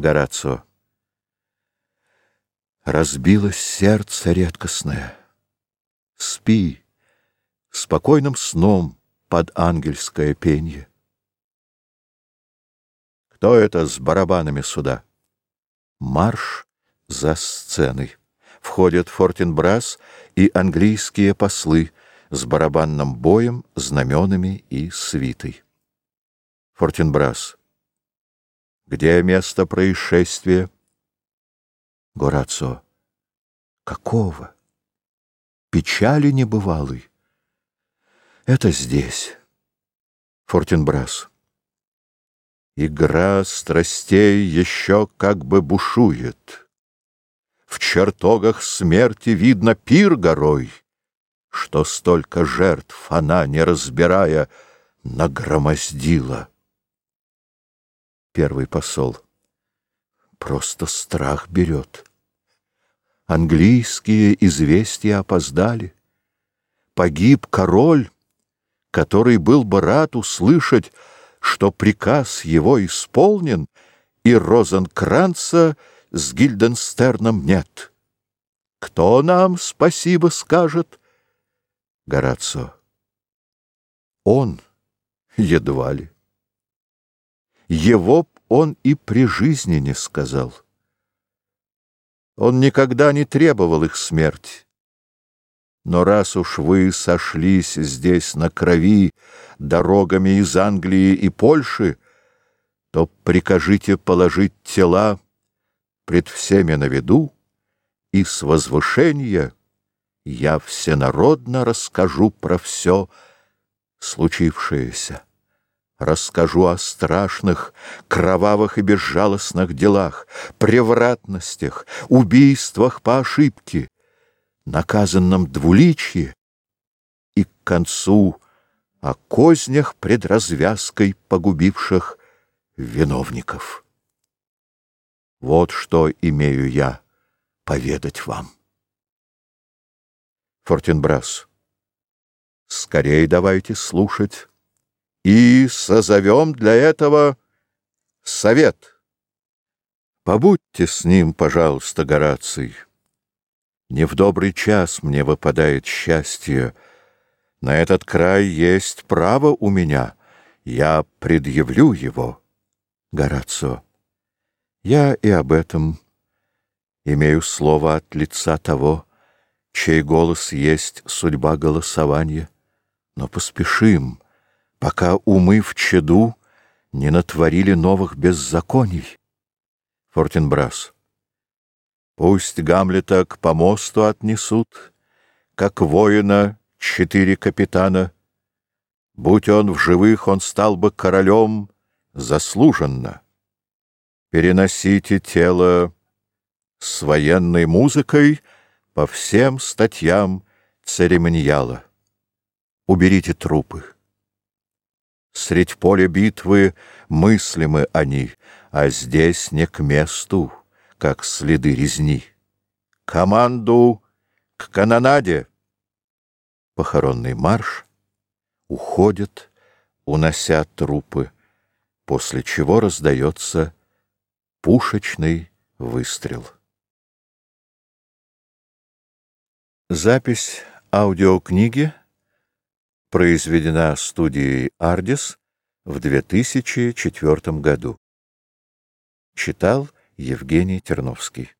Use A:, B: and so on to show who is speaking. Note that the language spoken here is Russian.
A: Горацио. Разбилось сердце редкостное. Спи спокойным сном под ангельское пенье. Кто это с барабанами сюда? Марш за сценой. Входят Фортенбрас и английские послы с барабанным боем, знаменами и свитой. Фортенбрас. Где место происшествия? Горацио. Какого? Печали небывалой. Это здесь. Фортенбрас. Игра страстей еще как бы бушует. В чертогах смерти видно пир горой, Что столько жертв она, не разбирая, нагромоздила. Первый посол. Просто страх берет. Английские известия опоздали. Погиб король, который был бы рад услышать, что приказ его исполнен, и Розенкранца с Гильденстерном нет. Кто нам спасибо скажет? Горацио. Он едва ли. Его он и при жизни не сказал. Он никогда не требовал их смерти. Но раз уж вы сошлись здесь на крови дорогами из Англии и Польши, то прикажите положить тела пред всеми на виду, и с возвышения я всенародно расскажу про все случившееся расскажу о страшных, кровавых и безжалостных делах, превратностях, убийствах по ошибке, наказанном двуличье и к концу о кознях пред развязкой погубивших виновников. Вот что имею я поведать вам. Фортенбрас. Скорей давайте слушать и созовем для этого совет. Побудьте с ним, пожалуйста, Гораций. Не в добрый час мне выпадает счастье. На этот край есть право у меня. Я предъявлю его. Горацио. Я и об этом имею слово от лица того, чей голос есть судьба голосования. Но поспешим, пока умы в чаду не натворили новых беззаконий. Фортенбрас. Пусть Гамлета к помосту отнесут, как воина четыре капитана. Будь он в живых, он стал бы королем заслуженно. Переносите тело с военной музыкой по всем статьям церемониала. Уберите трупы. Средь поля битвы мыслимы они, а здесь не к месту, как следы резни. Команду к канонаде! Похоронный марш уходит, унося трупы, после чего раздается пушечный выстрел. Запись аудиокниги произведена студией «Ардис» в 2004 году. Читал Евгений Терновский.